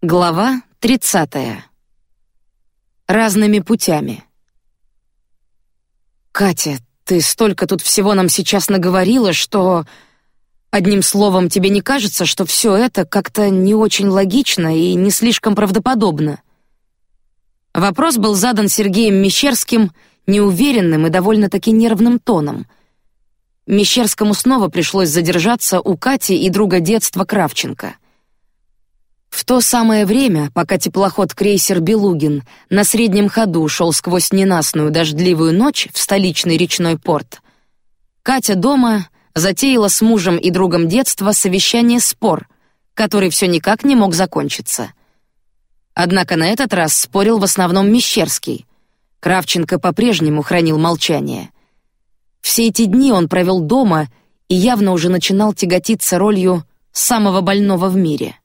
Глава 30. Разными путями. Катя, ты столько тут всего нам сейчас наговорила, что одним словом тебе не кажется, что все это как-то не очень логично и не слишком правдоподобно? Вопрос был задан Сергеем Мещерским неуверенным и довольно-таки нервным тоном. Мещерскому снова пришлось задержаться у Кати и друга детства Кравченко — в то самое время, пока теплоход крейсер Белугин на среднем ходу шел сквозь ненастную дождливую ночь в столичный речной порт, Катя дома затеяла с мужем и другом детства совещание спор, который все никак не мог закончиться. Однако на этот раз спорил в основном Мещерский. Кравченко по-прежнему хранил молчание. Все эти дни он провел дома и явно уже начинал тяготиться ролью самого больного в мире.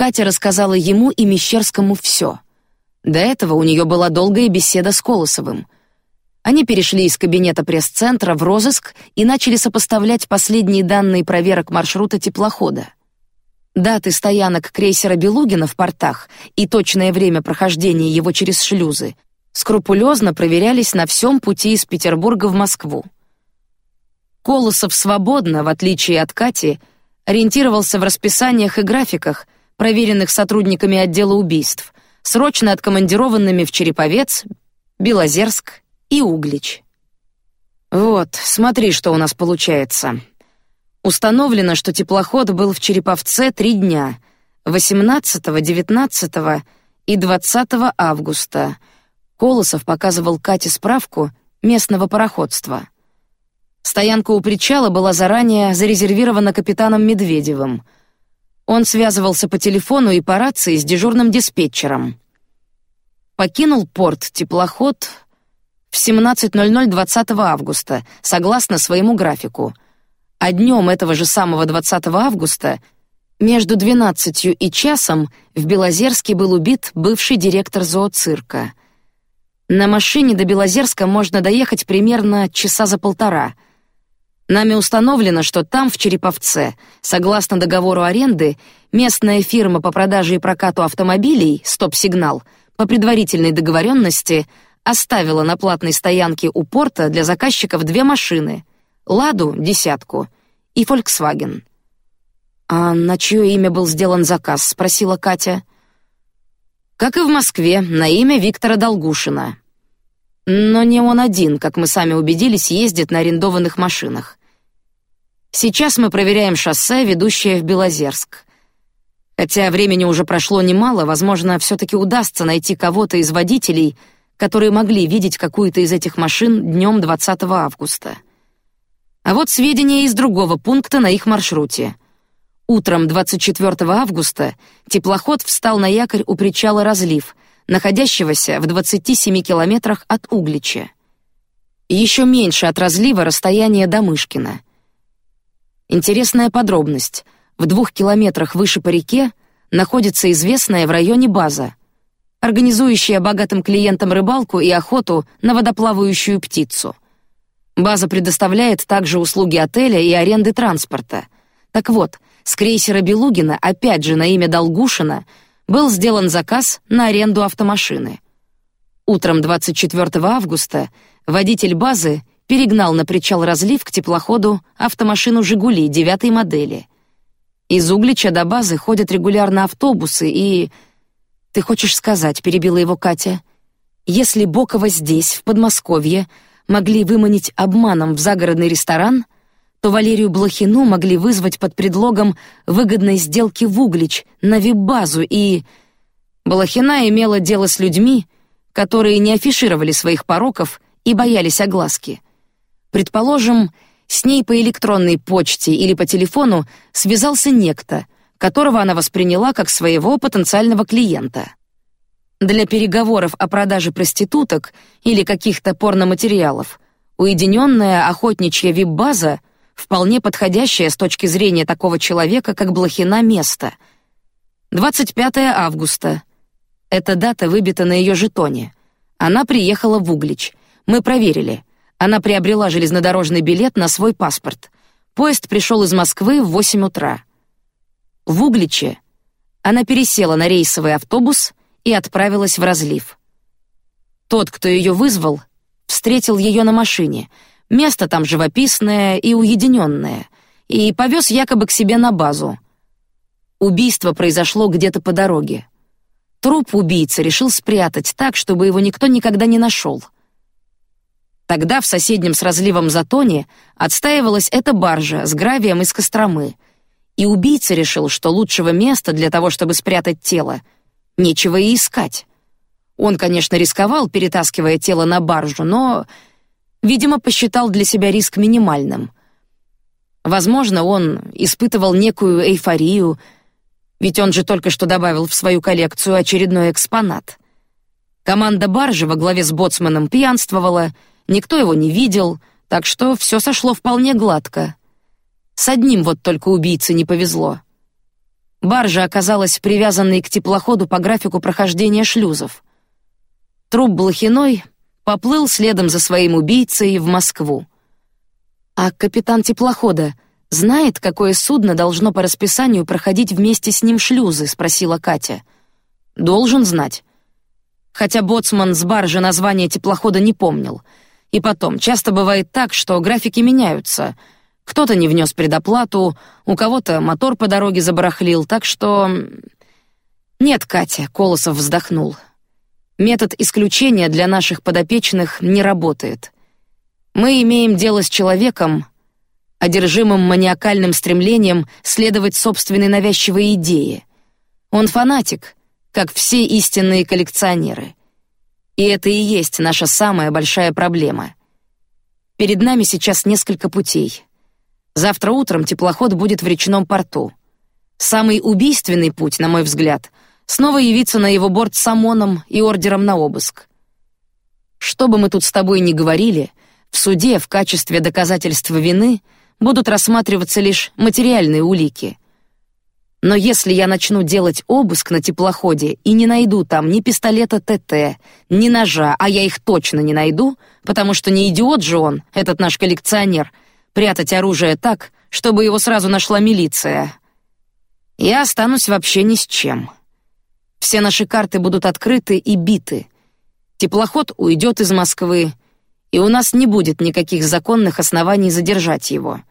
Катя рассказала ему и Мещерскому все. До этого у нее была долгая беседа с Колосовым. Они перешли из кабинета пресс-центра в розыск и начали сопоставлять последние данные проверок маршрута теплохода. Даты стоянок крейсера Белугина в портах и точное время прохождения его через шлюзы скрупулезно проверялись на всем пути из Петербурга в Москву. Колосов свободно, в отличие от Кати, ориентировался в расписаниях и графиках, проверенных сотрудниками отдела убийств, срочно откомандированными в Череповец, Белозерск и Углич. Вот, смотри, что у нас получается. Установлено, что теплоход был в Череповце три дня: 18, 19 и 20 августа. Колосов показывал Кате справку местного пароходства. Стоянка у причала была заранее зарезервирована капитаном Медведевым — он связывался по телефону и по рации с дежурным диспетчером. Покинул порт теплоход в 17:00 20 августа, согласно своему графику. А днем этого же самого 20 августа между 12 и часом в Белозерске был убит бывший директор зооцирка. На машине до Белозерска можно доехать примерно часа за полтора — Нами установлено, что там, в Череповце, согласно договору аренды, местная фирма по продаже и прокату автомобилей «Стоп-сигнал» по предварительной договоренности оставила на платной стоянке у порта для заказчиков две машины — «Ладу» — десятку и «Фольксваген». «А на чье имя был сделан заказ?» — спросила Катя. «Как и в Москве, на имя Виктора Долгушина». Но не он один, как мы сами убедились, ездит на арендованных машинах. Сейчас мы проверяем шоссе, ведущее в Белозерск. Хотя времени уже прошло немало, возможно, все-таки удастся найти кого-то из водителей, которые могли видеть какую-то из этих машин днем 20 августа. А вот сведения из другого пункта на их маршруте. Утром 24 августа теплоход встал на якорь у причала Разлив, находящегося в 27 километрах от Углича. Еще меньше от разлива расстояние до Мышкина. Интересная подробность: в двух километрах выше по реке находится известная в районе база, организующая богатым клиентам рыбалку и охоту на водоплавающую птицу. База предоставляет также услуги отеля и аренды транспорта. Так вот, с крейсера Белугина опять же на имя Долгушина был сделан заказ на аренду автомашины. Утром 24 августа водитель базы перегнал на причал разлив к теплоходу автомашину Жигули девятой модели. Из Углича до базы ходят регулярно автобусы и... Ты хочешь сказать, перебила его Катя, если Бокова здесь, в Подмосковье, могли выманить обманом в загородный ресторан, то Валерию Блохину могли вызвать под предлогом выгодной сделки в Углич на вип-базу и... Блохина имела дело с людьми, которые не афишировали своих пороков и боялись огласки. Предположим, с ней по электронной почте или по телефону связался некто, которого она восприняла как своего потенциального клиента. Для переговоров о продаже проституток или каких-то порноматериалов уединенная охотничья вип-база вполне подходящая с точки зрения такого человека, как Блохина, место. 25 августа. Эта дата выбита на ее жетоне. Она приехала в Углич. Мы проверили. Она приобрела железнодорожный билет на свой паспорт. Поезд пришел из Москвы в восемь утра. В Угличе Она пересела на рейсовый автобус и отправилась в разлив. Тот, кто ее вызвал, встретил ее на машине. Место там живописное и уединенное, и повез якобы к себе на базу. Убийство произошло где-то по дороге. Труп убийцы решил спрятать так, чтобы его никто никогда не нашел. Тогда в соседнем с разливом затоне отстаивалась эта баржа с гравием из Костромы, и убийца решил, что лучшего места для того, чтобы спрятать тело, нечего и искать. Он, конечно, рисковал, перетаскивая тело на баржу, но, видимо, посчитал для себя риск минимальным. Возможно, он испытывал некую эйфорию, ведь он же только что добавил в свою коллекцию очередной экспонат. Команда баржи во главе с боцманом пьянствовала, никто его не видел, так что все сошло вполне гладко. С одним вот только убийце не повезло. Баржа оказалась привязанной к теплоходу по графику прохождения шлюзов. Труп Блохиной поплыл следом за своим убийцей в Москву. А капитан теплохода знает, какое судно должно по расписанию проходить вместе с ним шлюзы, спросила Катя. Должен знать. Хотя боцман с баржи название теплохода не помнил. И потом, часто бывает так, что графики меняются. Кто-то не внес предоплату, у кого-то мотор по дороге забарахлил, так что... Нет, Катя, Колосов вздохнул. Метод исключения для наших подопечных не работает. Мы имеем дело с человеком, одержимым маниакальным стремлением следовать собственной навязчивой идее. Он фанатик, как все истинные коллекционеры. И это и есть наша самая большая проблема. Перед нами сейчас несколько путей. Завтра утром теплоход будет в речном порту. Самый убийственный путь, на мой взгляд, снова явиться на его борт с ОМОНом и ордером на обыск. Что бы мы тут с тобой ни говорили, в суде в качестве доказательства вины — будут рассматриваться лишь материальные улики. Но если я начну делать обыск на теплоходе и не найду там ни пистолета ТТ, ни ножа, а я их точно не найду, потому что не идиот же он, этот наш коллекционер, прятать оружие так, чтобы его сразу нашла милиция. Я останусь вообще ни с чем. Все наши карты будут открыты и биты. Теплоход уйдет из Москвы, и у нас не будет никаких законных оснований задержать его.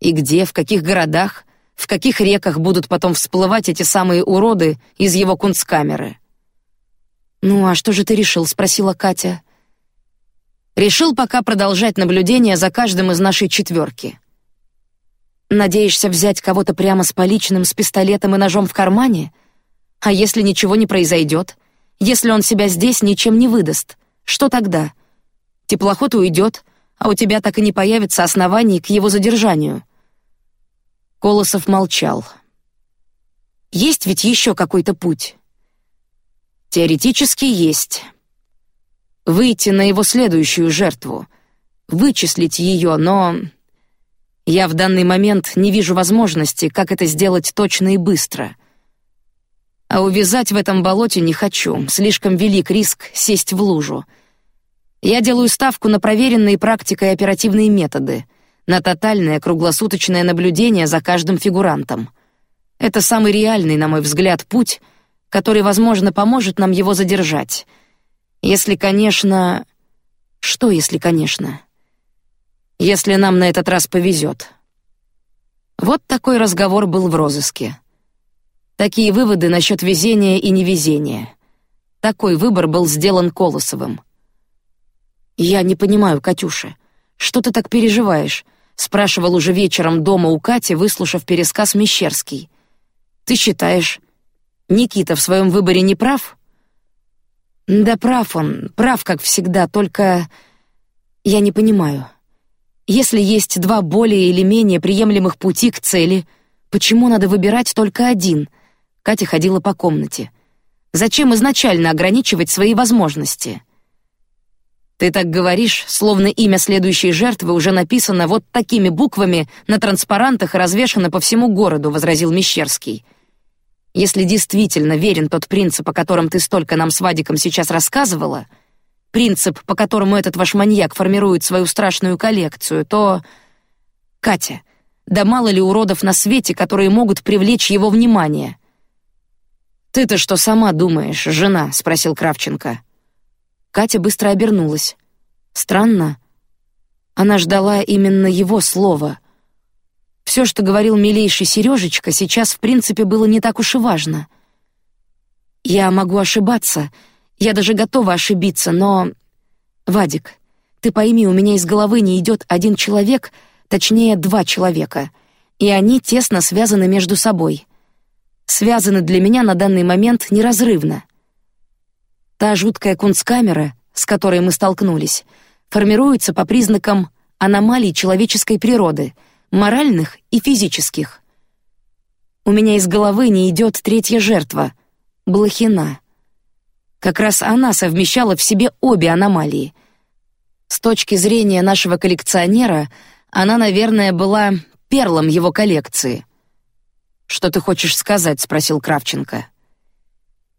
И где, в каких городах, в каких реках будут потом всплывать эти самые уроды из его кунсткамеры? Ну а что же ты решил? спросила Катя. Решил пока продолжать наблюдение за каждым из нашей четверки. Надеешься взять кого-то прямо с поличным, с пистолетом и ножом в кармане? А если ничего не произойдет? Если он себя здесь ничем не выдаст, что тогда? Теплоход уйдет, а у тебя так и не появится оснований к его задержанию. Колосов молчал. Есть ведь еще какой-то путь. Теоретически есть. Выйти на его следующую жертву, вычислить ее, но я в данный момент не вижу возможности, как это сделать точно и быстро. А увязать в этом болоте не хочу, слишком велик риск сесть в лужу. Я делаю ставку на проверенные практикой оперативные методы — на тотальное круглосуточное наблюдение за каждым фигурантом. Это самый реальный, на мой взгляд, путь, который, возможно, поможет нам его задержать. Если, конечно, что, если, конечно, если нам на этот раз повезет. Вот такой разговор был в розыске. Такие выводы насчет везения и невезения. Такой выбор был сделан Колосовым. Я не понимаю, Катюша, что ты так переживаешь? Спрашивал уже вечером дома у Кати, выслушав пересказ Мещерский. Ты считаешь, Никита в своем выборе не прав? Да прав он, прав как всегда, только я не понимаю. Если есть два более или менее приемлемых пути к цели, почему надо выбирать только один? Катя ходила по комнате. Зачем изначально ограничивать свои возможности? Ты так говоришь, словно имя следующей жертвы уже написано вот такими буквами на транспарантах и развешано по всему городу, возразил Мещерский. Если действительно верен тот принцип, о котором ты столько нам с Вадиком сейчас рассказывала, принцип, по которому этот ваш маньяк формирует свою страшную коллекцию, то, Катя, да мало ли уродов на свете, которые могут привлечь его внимание. Ты-то что сама думаешь, жена? – спросил Кравченко. Катя быстро обернулась. Странно. Она ждала именно его слова. Все, что говорил милейший Сережечка, сейчас в принципе было не так уж и важно. Я могу ошибаться, я даже готова ошибиться, но Вадик, ты пойми, у меня из головы не идет один человек, точнее два человека, и они тесно связаны между собой связаны для меня на данный момент неразрывно. Та жуткая кунсткамера, с которой мы столкнулись, формируется по признакам аномалий человеческой природы, моральных и физических. У меня из головы не идет третья жертва — Блохина. Как раз она совмещала в себе обе аномалии. С точки зрения нашего коллекционера, она, наверное, была перлом его коллекции — что ты хочешь сказать? – спросил Кравченко.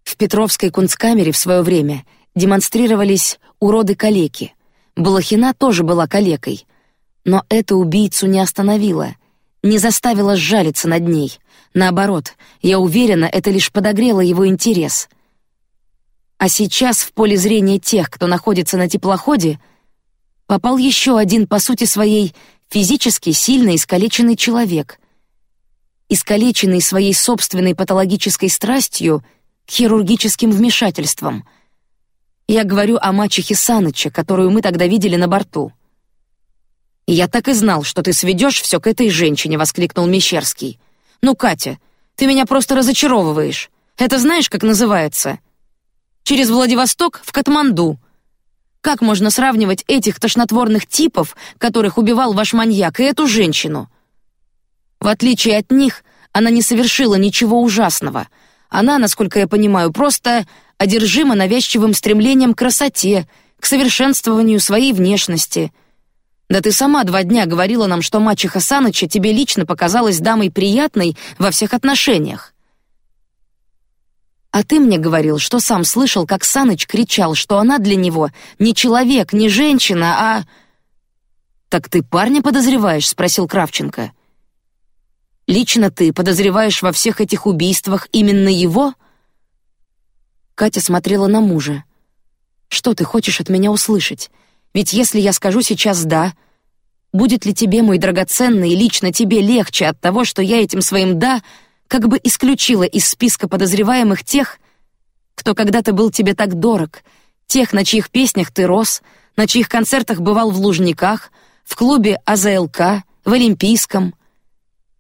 В Петровской кунсткамере в свое время демонстрировались уроды калеки. Балахина тоже была калекой, но это убийцу не остановило, не заставило сжалиться над ней. Наоборот, я уверена, это лишь подогрело его интерес. А сейчас в поле зрения тех, кто находится на теплоходе, попал еще один по сути своей физически сильно искалеченный человек, искалеченный своей собственной патологической страстью хирургическим вмешательствам. Я говорю о мачехе Саныча, которую мы тогда видели на борту. Я так и знал, что ты сведешь все к этой женщине, воскликнул Мещерский. Ну, Катя, ты меня просто разочаровываешь. Это знаешь, как называется? Через Владивосток в Катманду. Как можно сравнивать этих тошнотворных типов, которых убивал ваш маньяк, и эту женщину? В отличие от них, она не совершила ничего ужасного. Она, насколько я понимаю, просто одержима навязчивым стремлением к красоте, к совершенствованию своей внешности. Да ты сама два дня говорила нам, что мачеха Саныча тебе лично показалась дамой приятной во всех отношениях. А ты мне говорил, что сам слышал, как Саныч кричал, что она для него не человек, не женщина, а... Так ты парня подозреваешь? – спросил Кравченко. Лично ты подозреваешь во всех этих убийствах именно его? Катя смотрела на мужа. Что ты хочешь от меня услышать? Ведь если я скажу сейчас да, будет ли тебе, мой драгоценный, лично тебе легче от того, что я этим своим да как бы исключила из списка подозреваемых тех, кто когда-то был тебе так дорог, тех, на чьих песнях ты рос, на чьих концертах бывал в Лужниках, в клубе АЗЛК, в Олимпийском,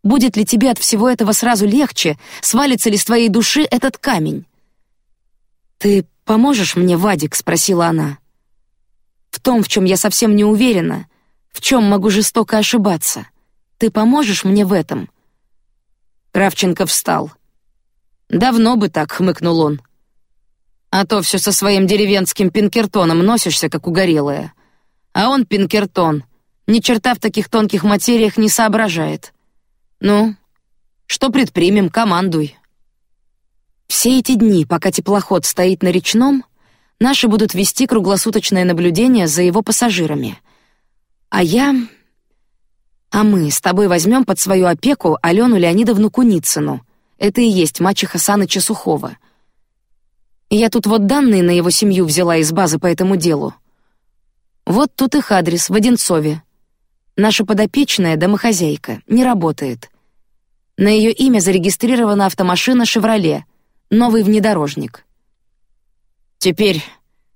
Будет ли тебе от всего этого сразу легче? Свалится ли с твоей души этот камень? Ты поможешь мне, Вадик? – спросила она. В том, в чем я совсем не уверена, в чем могу жестоко ошибаться. Ты поможешь мне в этом? Кравченко встал. Давно бы так, хмыкнул он. А то все со своим деревенским пинкертоном носишься, как угорелая. А он пинкертон, ни черта в таких тонких материях не соображает. Ну, что предпримем, командуй. Все эти дни, пока теплоход стоит на речном, наши будут вести круглосуточное наблюдение за его пассажирами. А я, а мы с тобой возьмем под свою опеку Алену Леонидовну Куницыну. Это и есть мачеха Саныча Сухого. Я тут вот данные на его семью взяла из базы по этому делу. Вот тут их адрес в Одинцове. Наша подопечная домохозяйка не работает. На ее имя зарегистрирована автомашина Шевроле, новый внедорожник. Теперь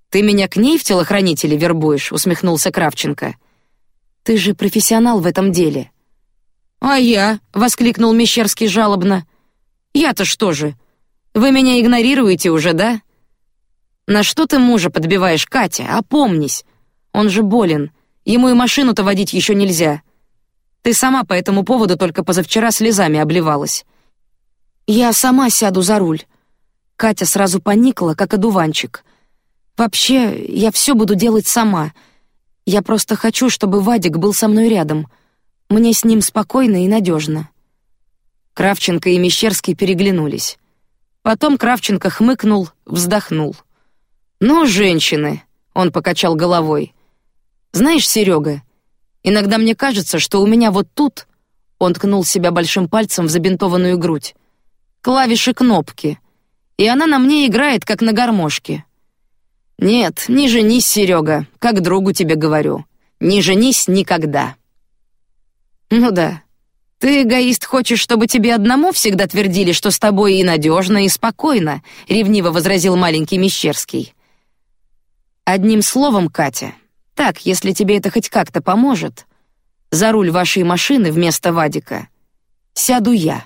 ты меня к ней в телохранители вербуешь? усмехнулся Кравченко. Ты же профессионал в этом деле. А я? воскликнул Мещерский жалобно. Я-то что же? Вы меня игнорируете уже, да? На что ты мужа подбиваешь, Катя? Опомнись, он же болен, ему и машину-то водить еще нельзя. Ты сама по этому поводу только позавчера слезами обливалась. Я сама сяду за руль. Катя сразу поникла, как одуванчик. Вообще, я все буду делать сама. Я просто хочу, чтобы Вадик был со мной рядом. Мне с ним спокойно и надежно. Кравченко и Мещерский переглянулись. Потом Кравченко хмыкнул, вздохнул. Ну, женщины, он покачал головой. Знаешь, Серега, Иногда мне кажется, что у меня вот тут, он ткнул себя большим пальцем в забинтованную грудь, клавиши кнопки, и она на мне играет, как на гармошке. Нет, не женись, Серега, как другу тебе говорю. Не женись никогда. Ну да. Ты эгоист, хочешь, чтобы тебе одному всегда твердили, что с тобой и надежно, и спокойно, ревниво возразил маленький Мещерский. Одним словом, Катя, так, если тебе это хоть как-то поможет, за руль вашей машины вместо Вадика сяду я.